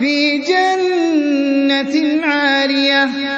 فِي جَنَّةٍ عَالِيَةٍ.